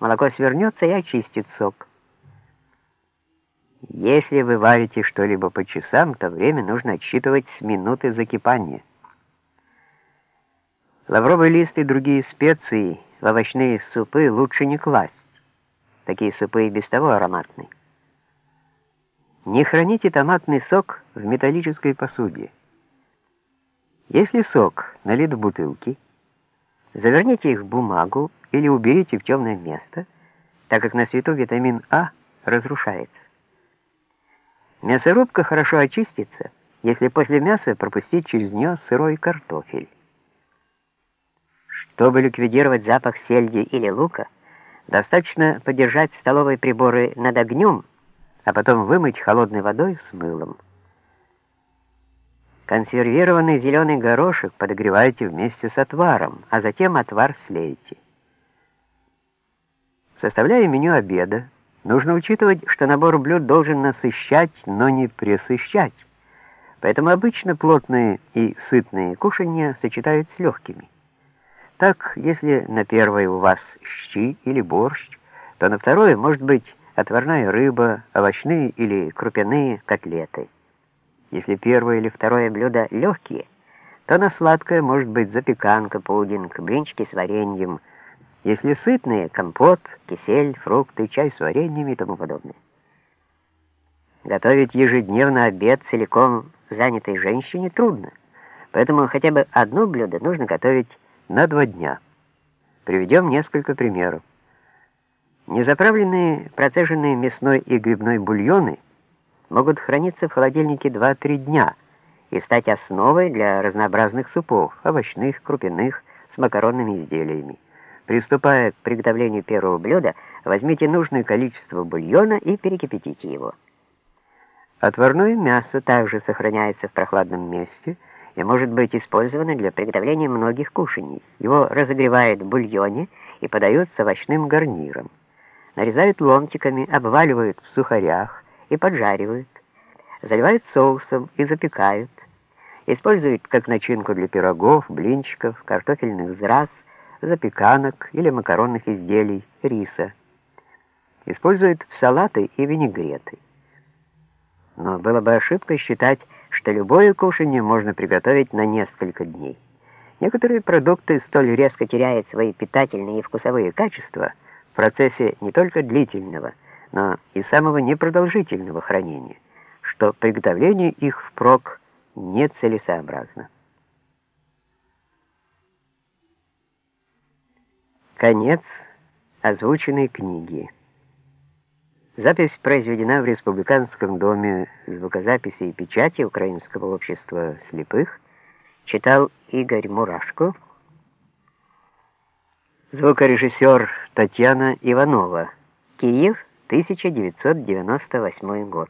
молоко свернется и очистит сок. Если вы варите что-либо по часам, то время нужно отсчитывать с минуты закипания. Лавровый лист и другие специи в овощные супы лучше не класть. Такие супы и без того ароматны. Не храните томатный сок в металлической посуде. Если сок налит в бутылки, заверните их в бумагу или уберите в темное место, так как на свету витамин А разрушается. Мясорубка хорошо очистится, если после мяса пропустить через нее сырой картофель. Чтобы ликвидировать запах сельди или лука, достаточно подержать столовые приборы над огнем, а потом вымыть холодной водой с мылом. Консервированный зеленый горошек подогревайте вместе с отваром, а затем отвар слейте. Составляя меню обеда, Нужно учитывать, что набор блюд должен насыщать, но не пресыщать. Поэтому обычно плотные и сытные кушанья сочетают с легкими. Так, если на первое у вас щи или борщ, то на второе может быть отварная рыба, овощные или крупяные котлеты. Если первое или второе блюдо легкие, то на сладкое может быть запеканка, пудинг, блинчики с вареньем, если сытные, компот, кисель, фрукты, чай с вареньем и тому подобное. Готовить ежедневно обед целиком занятой женщине трудно, поэтому хотя бы одно блюдо нужно готовить на два дня. Приведем несколько примеров. Незаправленные процеженные мясной и грибной бульоны могут храниться в холодильнике 2-3 дня и стать основой для разнообразных супов, овощных, крупяных, с макаронными изделиями. Приступая к приготовлению первого блюда, возьмите нужное количество бульона и перекипятите его. Отварное мясо также сохраняется в прохладном месте и может быть использовано для приготовления многих кушаний. Его разогревают в бульоне и подают с овощным гарниром. Нарезают ломтиками, обваливают в сухарях и поджаривают. Заливают соусом и запекают. Используют как начинку для пирогов, блинчиков, картофельных зраз, запеканок или макаронных изделий, риса. Используют салаты и винегреты. Но было бы ошибкой считать, что любое кушанье можно приготовить на несколько дней. Некоторые продукты столь резко теряют свои питательные и вкусовые качества в процессе не только длительного, но и самого непродолжительного хранения, что приготовление их впрок нецелесообразно. Конец озвученной книги. Запись произведена в Республиканском доме звукозаписи и печати Украинского общества слепых. Читал Игорь Мурашко. Звукорежиссер Татьяна Иванова. Киев, 1998 год.